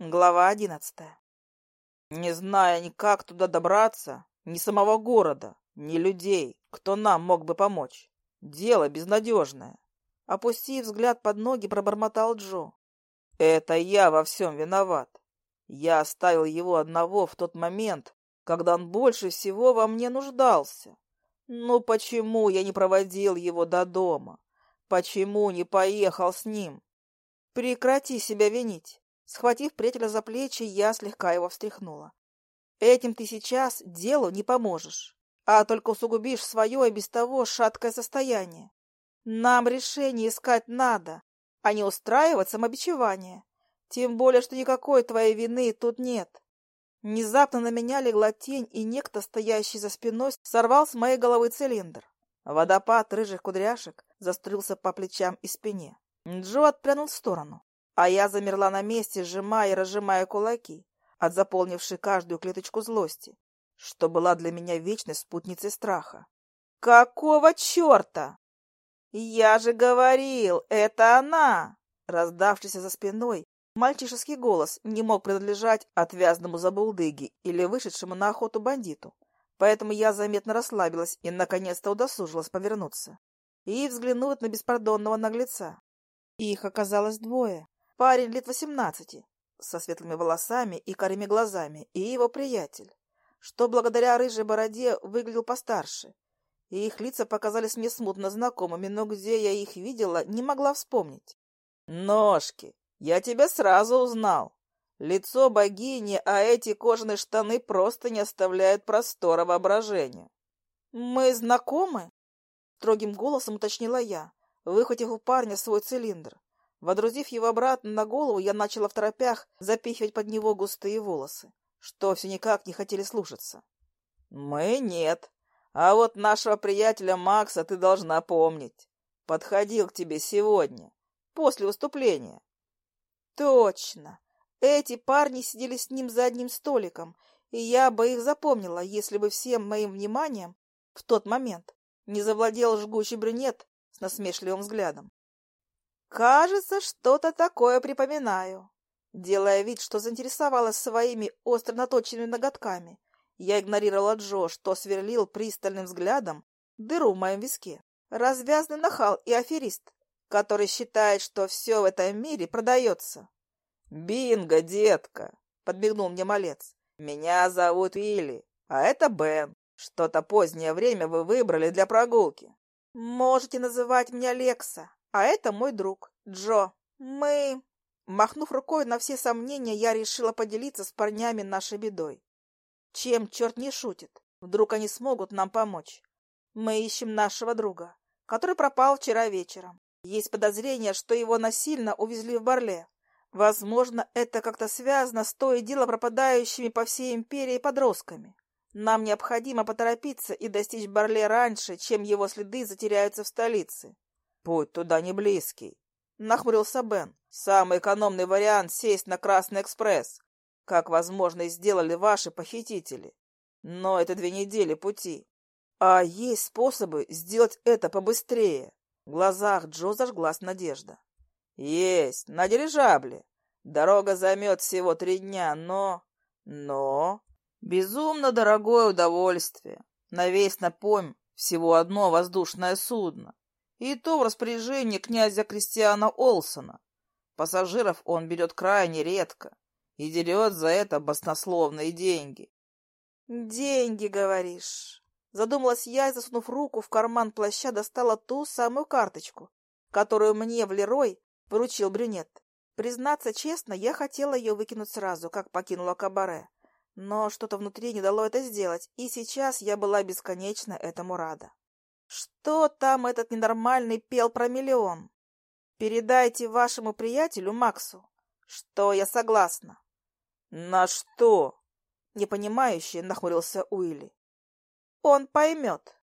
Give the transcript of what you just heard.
Глава одиннадцатая. Не зная ни как туда добраться, ни самого города, ни людей, кто нам мог бы помочь. Дело безнадежное. Опустив взгляд под ноги, пробормотал Джо. Это я во всем виноват. Я оставил его одного в тот момент, когда он больше всего во мне нуждался. Ну почему я не проводил его до дома? Почему не поехал с ним? Прекрати себя винить. Схватив приятеля за плечи, я слегка его встряхнула. Этим ты сейчас делу не поможешь, а только усугубишь свое и без того шаткое состояние. Нам решение искать надо, а не устраивать самобичевание. Тем более, что никакой твоей вины тут нет. Внезапно на меня легла тень, и некто, стоящий за спиной, сорвал с моей головы цилиндр. Водопад рыжих кудряшек заструился по плечам и спине. Джо отпрянул в сторону а я замерла на месте, сжимая и разжимая кулаки от заполнившей каждую клеточку злости, что была для меня вечной спутницей страха. «Какого черта?» «Я же говорил, это она!» Раздавшийся за спиной, мальчишеский голос не мог принадлежать отвязному забулдыге или вышедшему на охоту бандиту, поэтому я заметно расслабилась и наконец-то удосужилась повернуться и взглянуть на беспардонного наглеца. Их оказалось двое. Парень лет восемнадцати, со светлыми волосами и карими глазами, и его приятель, что благодаря рыжей бороде выглядел постарше. И их лица показались мне смутно знакомыми, но где я их видела, не могла вспомнить. «Ножки! Я тебя сразу узнал! Лицо богини, а эти кожаные штаны просто не оставляют простора воображения!» «Мы знакомы?» — строгим голосом уточнила я, выхватив у парня свой цилиндр. Водрузив его обратно на голову, я начала в торопях запихивать под него густые волосы, что все никак не хотели слушаться. «Мы нет. А вот нашего приятеля Макса ты должна помнить. Подходил к тебе сегодня, после выступления». «Точно. Эти парни сидели с ним за одним столиком, и я бы их запомнила, если бы всем моим вниманием в тот момент не завладел жгучий брюнет с насмешливым взглядом. Кажется, что-то такое припоминаю. Делая вид, что заинтересовалась своими остро наточенными ноготками, я игнорировала Джо, что сверлил пристальным взглядом дыру в моем виске. Развязный нахал и аферист, который считает, что все в этом мире продается. «Бинго, детка!» — подмигнул мне малец. «Меня зовут Вилли, а это Бен. Что-то позднее время вы выбрали для прогулки». «Можете называть меня Лекса», а это мой друг, Джо. Мы... Махнув рукой на все сомнения, я решила поделиться с парнями нашей бедой. Чем черт не шутит? Вдруг они смогут нам помочь? Мы ищем нашего друга, который пропал вчера вечером. Есть подозрение, что его насильно увезли в Барле. Возможно, это как-то связано с то и дело пропадающими по всей империи подростками. Нам необходимо поторопиться и достичь Барле раньше, чем его следы затеряются в столице. Путь туда не близкий. Нахмурился Бен. Самый экономный вариант — сесть на Красный экспресс, как, возможно, и сделали ваши похитители. Но это две недели пути. А есть способы сделать это побыстрее. В глазах Джо зажглась надежда. Есть, на дирижабле. Дорога займет всего три дня, но... Но... Безумно дорогое удовольствие. На весь напомнь всего одно воздушное судно и то в распоряжении князя Кристиана Олсона. Пассажиров он берет крайне редко и дерет за это баснословные деньги. «Деньги, говоришь?» Задумалась я и, засунув руку в карман плаща, достала ту самую карточку, которую мне в Лерой поручил брюнет. Признаться честно, я хотела ее выкинуть сразу, как покинула кабаре. Но что-то внутри не дало это сделать, и сейчас я была бесконечно этому рада. Что там этот ненормальный пел про миллион? Передайте вашему приятелю Максу, что я согласна. На что? Непонимающе нахмурился Уилли. Он поймет.